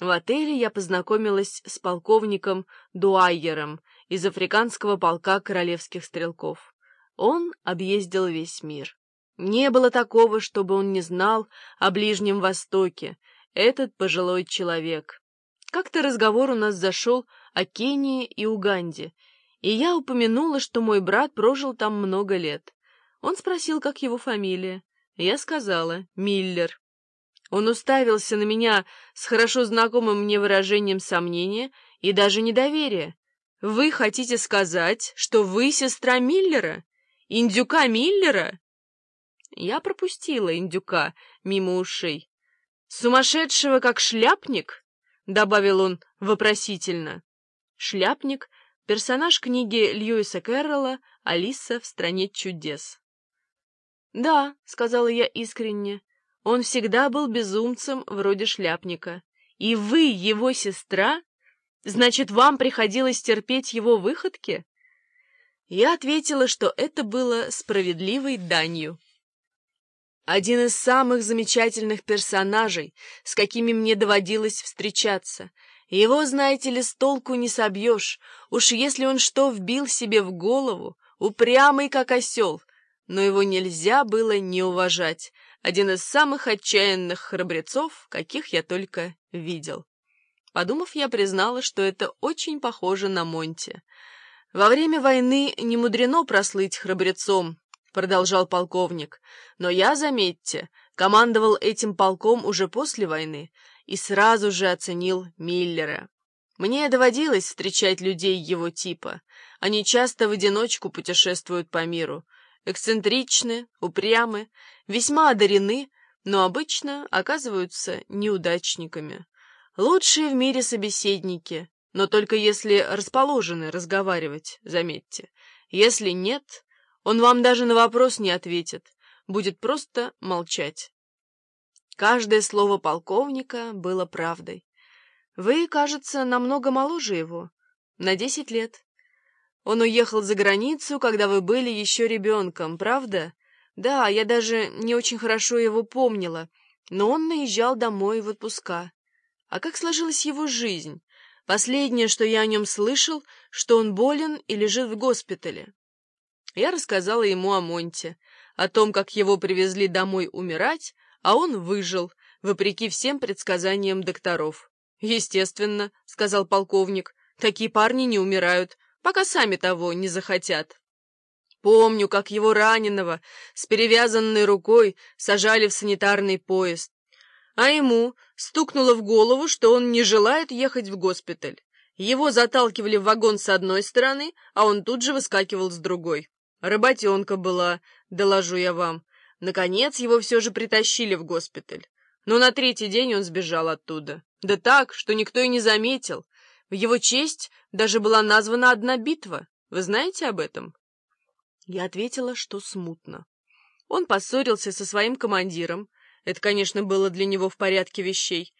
В отеле я познакомилась с полковником Дуайером из африканского полка королевских стрелков. Он объездил весь мир. Не было такого, чтобы он не знал о Ближнем Востоке, этот пожилой человек. Как-то разговор у нас зашел о Кении и Уганде, и я упомянула, что мой брат прожил там много лет. Он спросил, как его фамилия. Я сказала «Миллер». Он уставился на меня с хорошо знакомым мне выражением сомнения и даже недоверия. «Вы хотите сказать, что вы сестра Миллера? Индюка Миллера?» Я пропустила индюка мимо ушей. «Сумасшедшего, как шляпник?» — добавил он вопросительно. Шляпник — персонаж книги Льюиса Кэрролла «Алиса в стране чудес». «Да», — сказала я искренне, — «он всегда был безумцем вроде шляпника. И вы его сестра? Значит, вам приходилось терпеть его выходки?» Я ответила, что это было справедливой данью. Один из самых замечательных персонажей, с какими мне доводилось встречаться. Его, знаете ли, с толку не собьешь, уж если он что вбил себе в голову, упрямый как осел, но его нельзя было не уважать. Один из самых отчаянных храбрецов, каких я только видел. Подумав, я признала, что это очень похоже на Монти. Во время войны не мудрено прослыть храбрецом, — продолжал полковник. «Но я, заметьте, командовал этим полком уже после войны и сразу же оценил Миллера. Мне доводилось встречать людей его типа. Они часто в одиночку путешествуют по миру. Эксцентричны, упрямы, весьма одарены, но обычно оказываются неудачниками. Лучшие в мире собеседники, но только если расположены разговаривать, заметьте. Если нет, он вам даже на вопрос не ответит, будет просто молчать. Каждое слово полковника было правдой. Вы, кажется, намного моложе его, на десять лет. Он уехал за границу, когда вы были еще ребенком, правда? Да, я даже не очень хорошо его помнила, но он наезжал домой в отпуска. А как сложилась его жизнь? Последнее, что я о нем слышал, что он болен и лежит в госпитале. Я рассказала ему о Монте, о том, как его привезли домой умирать, а он выжил, вопреки всем предсказаниям докторов. «Естественно», — сказал полковник, — «такие парни не умирают, пока сами того не захотят». Помню, как его раненого с перевязанной рукой сажали в санитарный поезд, а ему стукнуло в голову, что он не желает ехать в госпиталь. Его заталкивали в вагон с одной стороны, а он тут же выскакивал с другой. Работенка была, доложу я вам. Наконец его все же притащили в госпиталь. Но на третий день он сбежал оттуда. Да так, что никто и не заметил. В его честь даже была названа одна битва. Вы знаете об этом? Я ответила, что смутно. Он поссорился со своим командиром. Это, конечно, было для него в порядке вещей.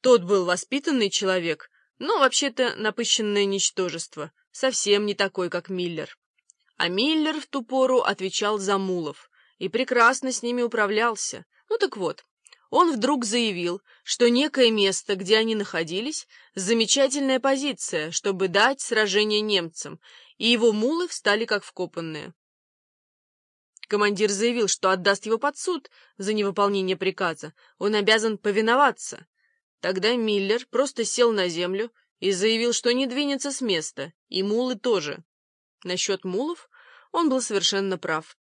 Тот был воспитанный человек, но вообще-то напыщенное ничтожество, совсем не такой, как Миллер. А Миллер в ту пору отвечал за мулов и прекрасно с ними управлялся. Ну так вот, он вдруг заявил, что некое место, где они находились, замечательная позиция, чтобы дать сражение немцам, и его мулы встали как вкопанные. Командир заявил, что отдаст его под суд за невыполнение приказа, он обязан повиноваться. Тогда Миллер просто сел на землю и заявил, что не двинется с места, и мулы тоже. Насчет мулов он был совершенно прав.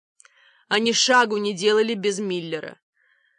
Они шагу не делали без Миллера.